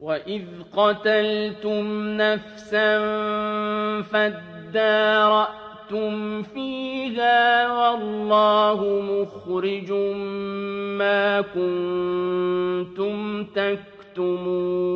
وَإِذْ قَتَلْتُمْ نَفْسًا فَادَّارَأْتُمْ فِيهَا وَاللَّهُ مُخْرِجٌ مَّا كُنتُمْ تَكْتُمُونَ